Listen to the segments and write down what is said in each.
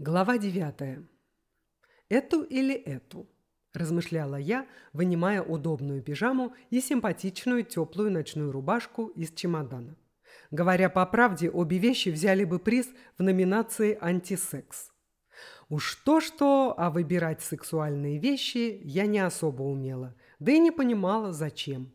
Глава девятая. «Эту или эту?» – размышляла я, вынимая удобную пижаму и симпатичную теплую ночную рубашку из чемодана. Говоря по правде, обе вещи взяли бы приз в номинации «Антисекс». Уж то-что, а выбирать сексуальные вещи я не особо умела, да и не понимала, зачем.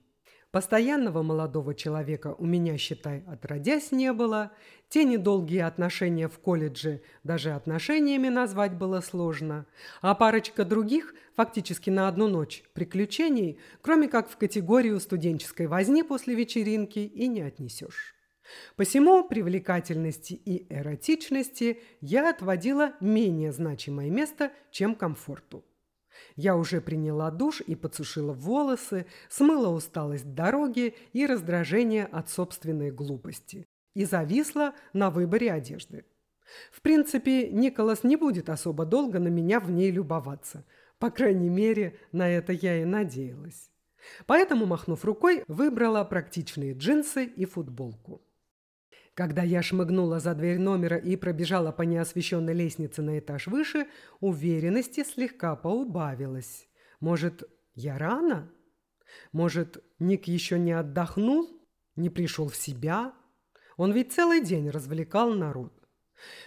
Постоянного молодого человека у меня, считай, отродясь не было. Те недолгие отношения в колледже даже отношениями назвать было сложно. А парочка других, фактически на одну ночь, приключений, кроме как в категорию студенческой возни после вечеринки, и не отнесешь. Посему привлекательности и эротичности я отводила менее значимое место, чем комфорту. Я уже приняла душ и подсушила волосы, смыла усталость дороги и раздражение от собственной глупости. И зависла на выборе одежды. В принципе, Николас не будет особо долго на меня в ней любоваться. По крайней мере, на это я и надеялась. Поэтому, махнув рукой, выбрала практичные джинсы и футболку. Когда я шмыгнула за дверь номера и пробежала по неосвещенной лестнице на этаж выше, уверенности слегка поубавилась. Может, я рано? Может, Ник еще не отдохнул? Не пришел в себя? Он ведь целый день развлекал народ.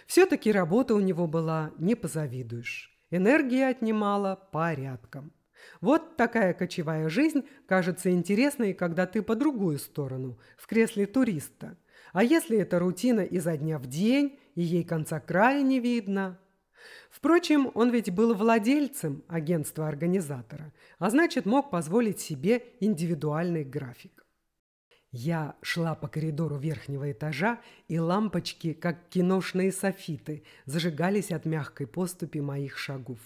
Все-таки работа у него была, не позавидуешь. Энергия отнимала порядком. Вот такая кочевая жизнь кажется интересной, когда ты по другую сторону, в кресле туриста – а если это рутина изо дня в день, и ей конца края не видно? Впрочем, он ведь был владельцем агентства-организатора, а значит, мог позволить себе индивидуальный график. Я шла по коридору верхнего этажа, и лампочки, как киношные софиты, зажигались от мягкой поступи моих шагов.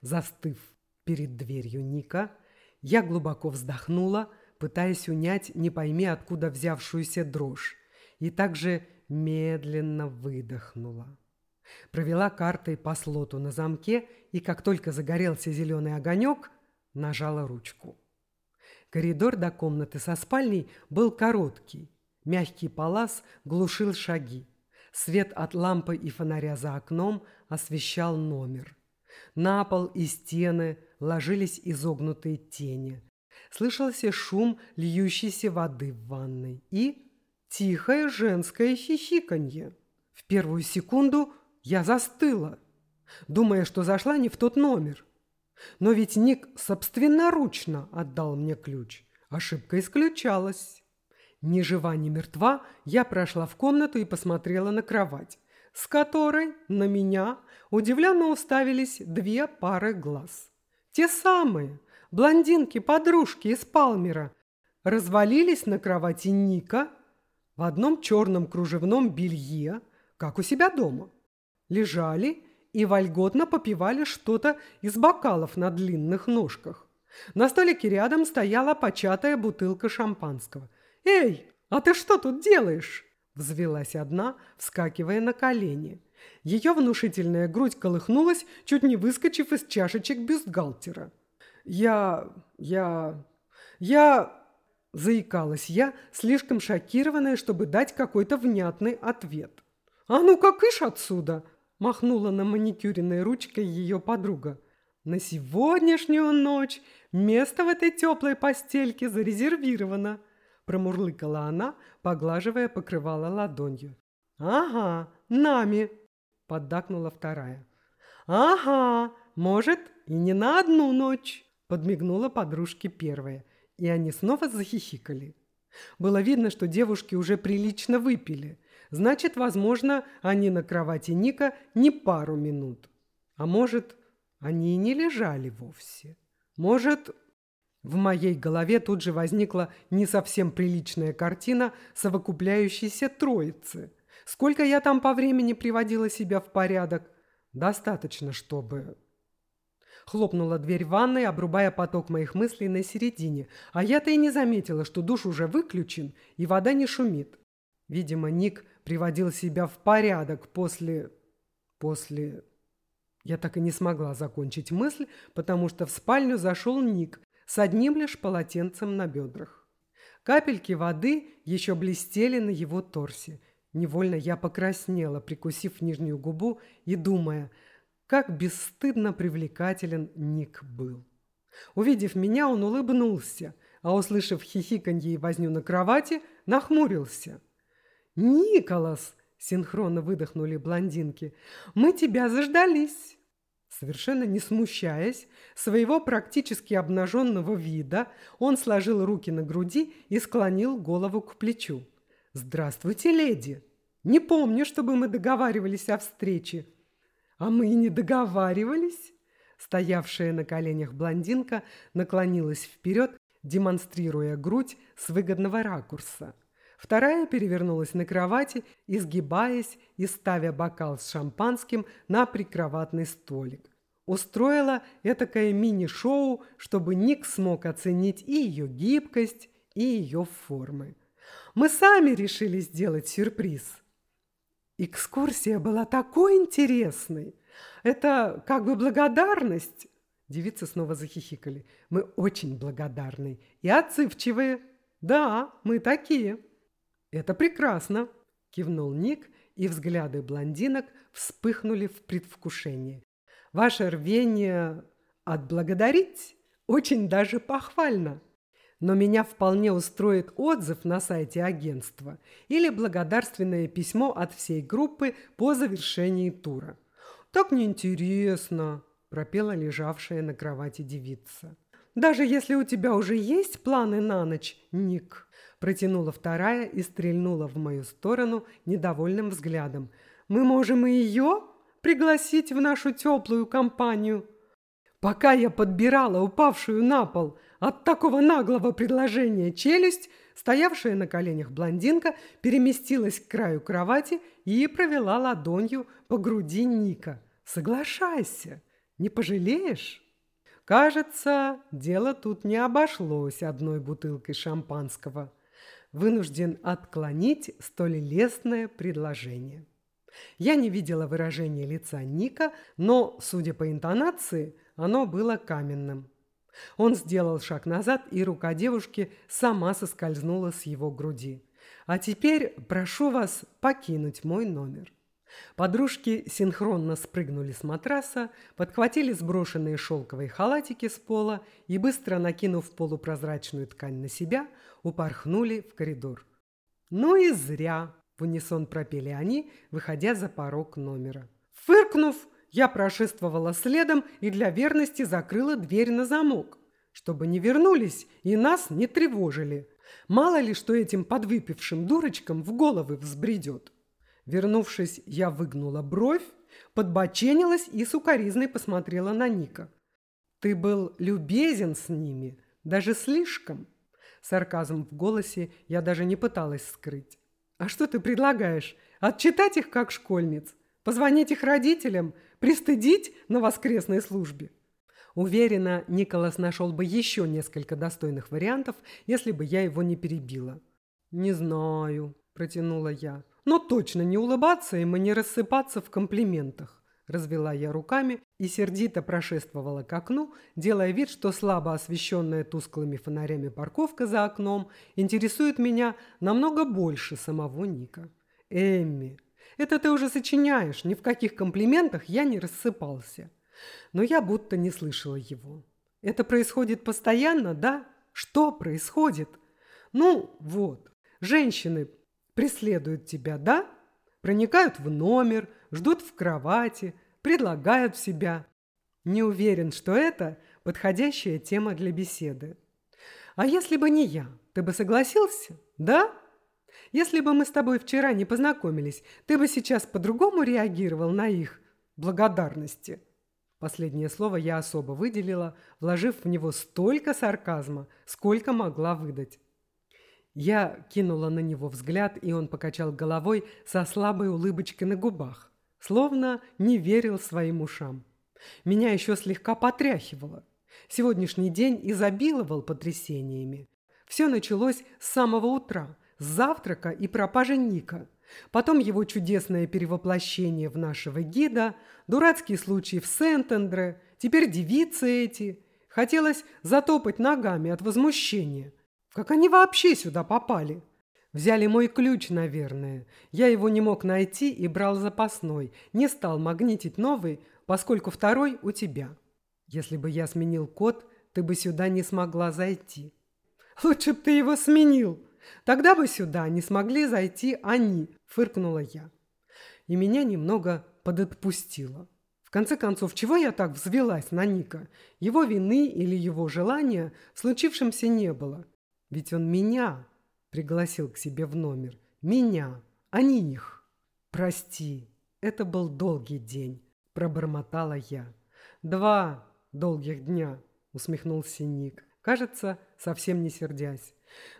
Застыв перед дверью Ника, я глубоко вздохнула, пытаясь унять не пойми откуда взявшуюся дрожь, и также медленно выдохнула. Провела картой по слоту на замке и, как только загорелся зеленый огонек, нажала ручку. Коридор до комнаты со спальней был короткий. Мягкий палас глушил шаги. Свет от лампы и фонаря за окном освещал номер. На пол и стены ложились изогнутые тени. Слышался шум льющейся воды в ванной и тихое женское хихиканье. В первую секунду я застыла, думая, что зашла не в тот номер. Но ведь Ник собственноручно отдал мне ключ. Ошибка исключалась. Ни жива, ни мертва, я прошла в комнату и посмотрела на кровать, с которой на меня удивленно уставились две пары глаз. Те самые, блондинки-подружки из Палмера, развалились на кровати Ника – в одном черном кружевном белье, как у себя дома. Лежали и вольготно попивали что-то из бокалов на длинных ножках. На столике рядом стояла початая бутылка шампанского. «Эй, а ты что тут делаешь?» Взвелась одна, вскакивая на колени. Ее внушительная грудь колыхнулась, чуть не выскочив из чашечек бюстгальтера. «Я... я... я...» Заикалась я, слишком шокированная, чтобы дать какой-то внятный ответ. «А ну-ка, кыш отсюда!» – махнула на маникюренной ручкой ее подруга. «На сегодняшнюю ночь место в этой теплой постельке зарезервировано!» – промурлыкала она, поглаживая покрывало ладонью. «Ага, нами!» – поддакнула вторая. «Ага, может, и не на одну ночь!» – подмигнула подружке первая – и они снова захихикали. Было видно, что девушки уже прилично выпили. Значит, возможно, они на кровати Ника не пару минут. А может, они и не лежали вовсе. Может, в моей голове тут же возникла не совсем приличная картина совокупляющейся троицы. Сколько я там по времени приводила себя в порядок? Достаточно, чтобы... Хлопнула дверь ванной, обрубая поток моих мыслей на середине, а я-то и не заметила, что душ уже выключен и вода не шумит. Видимо, Ник приводил себя в порядок после... после... Я так и не смогла закончить мысль, потому что в спальню зашел Ник с одним лишь полотенцем на бедрах. Капельки воды еще блестели на его торсе. Невольно я покраснела, прикусив нижнюю губу и думая, как бесстыдно привлекателен Ник был. Увидев меня, он улыбнулся, а услышав хихиканье и возню на кровати, нахмурился. «Николас!» – синхронно выдохнули блондинки. «Мы тебя заждались!» Совершенно не смущаясь своего практически обнаженного вида, он сложил руки на груди и склонил голову к плечу. «Здравствуйте, леди! Не помню, чтобы мы договаривались о встрече». «А мы и не договаривались?» Стоявшая на коленях блондинка наклонилась вперед, демонстрируя грудь с выгодного ракурса. Вторая перевернулась на кровати, изгибаясь и ставя бокал с шампанским на прикроватный столик. Устроила этакое мини-шоу, чтобы Ник смог оценить и ее гибкость, и ее формы. Мы сами решили сделать сюрприз. Экскурсия была такой интересной. Это как бы благодарность. Девицы снова захихикали. Мы очень благодарны и отзывчивые. Да, мы такие. Это прекрасно, кивнул Ник, и взгляды блондинок вспыхнули в предвкушении. Ваше рвение отблагодарить очень даже похвально но меня вполне устроит отзыв на сайте агентства или благодарственное письмо от всей группы по завершении тура. «Так неинтересно», – пропела лежавшая на кровати девица. «Даже если у тебя уже есть планы на ночь, Ник», – протянула вторая и стрельнула в мою сторону недовольным взглядом. «Мы можем и ее пригласить в нашу теплую компанию». Пока я подбирала упавшую на пол – от такого наглого предложения челюсть, стоявшая на коленях блондинка, переместилась к краю кровати и провела ладонью по груди Ника. «Соглашайся, не пожалеешь?» Кажется, дело тут не обошлось одной бутылкой шампанского. Вынужден отклонить столь лестное предложение. Я не видела выражения лица Ника, но, судя по интонации, оно было каменным. Он сделал шаг назад, и рука девушки сама соскользнула с его груди. «А теперь прошу вас покинуть мой номер». Подружки синхронно спрыгнули с матраса, подхватили сброшенные шелковые халатики с пола и, быстро накинув полупрозрачную ткань на себя, упорхнули в коридор. «Ну и зря!» – в унисон пропели они, выходя за порог номера. Фыркнув, я прошествовала следом и для верности закрыла дверь на замок, чтобы не вернулись и нас не тревожили. Мало ли, что этим подвыпившим дурочкам в головы взбредет. Вернувшись, я выгнула бровь, подбоченилась и сукоризной посмотрела на Ника. «Ты был любезен с ними, даже слишком». Сарказм в голосе я даже не пыталась скрыть. «А что ты предлагаешь? Отчитать их как школьниц? Позвонить их родителям? Пристыдить на воскресной службе? Уверена, Николас нашел бы еще несколько достойных вариантов, если бы я его не перебила. «Не знаю», – протянула я. «Но точно не улыбаться им и не рассыпаться в комплиментах». Развела я руками и сердито прошествовала к окну, делая вид, что слабо освещенная тусклыми фонарями парковка за окном интересует меня намного больше самого Ника. «Эмми, это ты уже сочиняешь, ни в каких комплиментах я не рассыпался. Но я будто не слышала его. Это происходит постоянно, да? Что происходит? Ну, вот, женщины преследуют тебя, да? Проникают в номер, ждут в кровати, предлагают себя. Не уверен, что это подходящая тема для беседы. А если бы не я, ты бы согласился, да? Если бы мы с тобой вчера не познакомились, ты бы сейчас по-другому реагировал на их благодарности». Последнее слово я особо выделила, вложив в него столько сарказма, сколько могла выдать. Я кинула на него взгляд, и он покачал головой со слабой улыбочкой на губах, словно не верил своим ушам. Меня еще слегка потряхивало. Сегодняшний день изобиловал потрясениями. Все началось с самого утра – завтрака и пропажи Ника. Потом его чудесное перевоплощение в нашего гида, дурацкий случай в Сент-Эндре, теперь девицы эти. Хотелось затопать ногами от возмущения. Как они вообще сюда попали? Взяли мой ключ, наверное. Я его не мог найти и брал запасной. Не стал магнитить новый, поскольку второй у тебя. Если бы я сменил код, ты бы сюда не смогла зайти. Лучше бы ты его сменил. Тогда бы сюда не смогли зайти они, фыркнула я. И меня немного подотпустило. В конце концов, чего я так взвелась на Ника? Его вины или его желания в случившемся не было. Ведь он меня пригласил к себе в номер. Меня, а не их. Прости, это был долгий день, пробормотала я. Два долгих дня, усмехнулся Ник. Кажется, совсем не сердясь.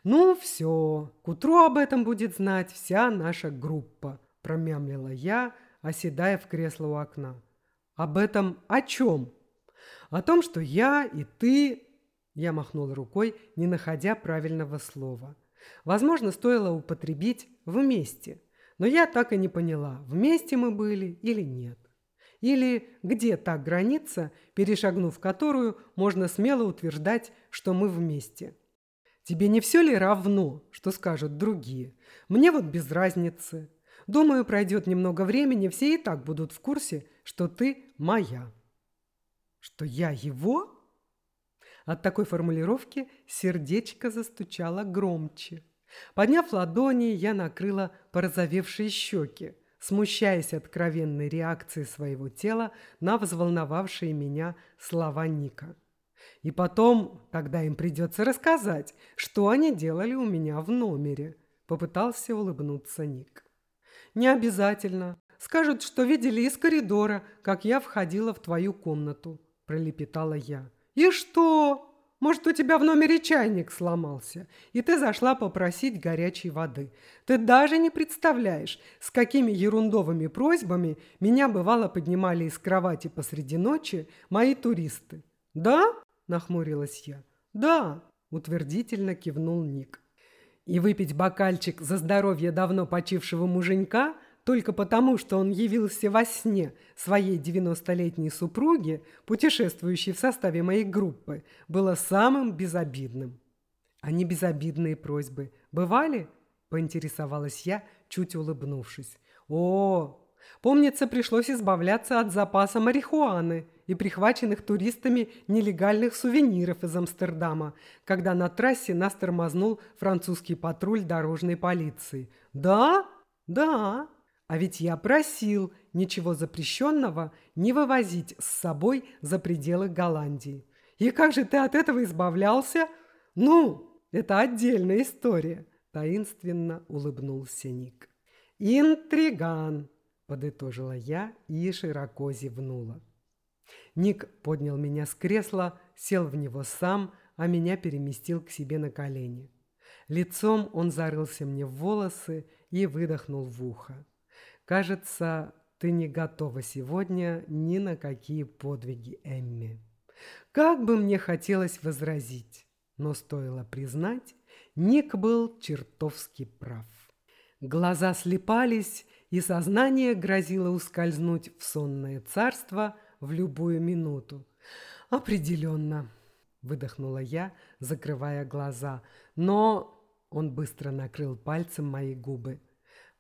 «Ну все, к утру об этом будет знать вся наша группа», – промямлила я, оседая в кресло у окна. «Об этом о чем?» «О том, что я и ты...» Я махнул рукой, не находя правильного слова. Возможно, стоило употребить «вместе», но я так и не поняла, вместе мы были или нет. Или где та граница, перешагнув которую, можно смело утверждать, что мы вместе. Тебе не все ли равно, что скажут другие? Мне вот без разницы. Думаю, пройдет немного времени, все и так будут в курсе, что ты моя. Что я его? От такой формулировки сердечко застучало громче. Подняв ладони, я накрыла порозовевшие щеки, смущаясь откровенной реакции своего тела на взволновавшие меня слова Ника. И потом, тогда им придется рассказать, что они делали у меня в номере. Попытался улыбнуться Ник. Не обязательно. Скажут, что видели из коридора, как я входила в твою комнату, пролепетала я. И что? Может, у тебя в номере чайник сломался, и ты зашла попросить горячей воды. Ты даже не представляешь, с какими ерундовыми просьбами меня бывало поднимали из кровати посреди ночи мои туристы. Да? Нахмурилась я. «Да», – утвердительно кивнул Ник. «И выпить бокальчик за здоровье давно почившего муженька только потому, что он явился во сне своей девяностолетней супруге, путешествующей в составе моей группы, было самым безобидным». «А не безобидные просьбы бывали?» – поинтересовалась я, чуть улыбнувшись. «О, помнится, пришлось избавляться от запаса марихуаны и прихваченных туристами нелегальных сувениров из Амстердама, когда на трассе нас тормознул французский патруль дорожной полиции. «Да? Да. А ведь я просил ничего запрещенного не вывозить с собой за пределы Голландии. И как же ты от этого избавлялся? Ну, это отдельная история», – таинственно улыбнулся Ник. «Интриган», – подытожила я и широко зевнула. Ник поднял меня с кресла, сел в него сам, а меня переместил к себе на колени. Лицом он зарылся мне в волосы и выдохнул в ухо. «Кажется, ты не готова сегодня ни на какие подвиги, Эмми». Как бы мне хотелось возразить, но стоило признать, Ник был чертовски прав. Глаза слепались, и сознание грозило ускользнуть в сонное царство – в любую минуту. «Определенно», – выдохнула я, закрывая глаза. Но он быстро накрыл пальцем мои губы.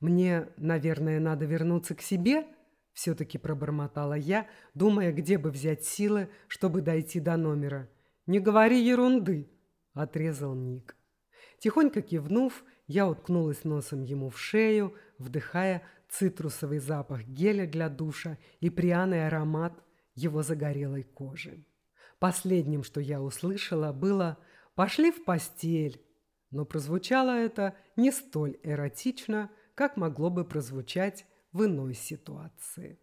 «Мне, наверное, надо вернуться к себе?» Все-таки пробормотала я, думая, где бы взять силы, чтобы дойти до номера. «Не говори ерунды!» – отрезал Ник. Тихонько кивнув, я уткнулась носом ему в шею, вдыхая цитрусовый запах геля для душа и пряный аромат его загорелой кожи. Последним, что я услышала, было «пошли в постель», но прозвучало это не столь эротично, как могло бы прозвучать в иной ситуации.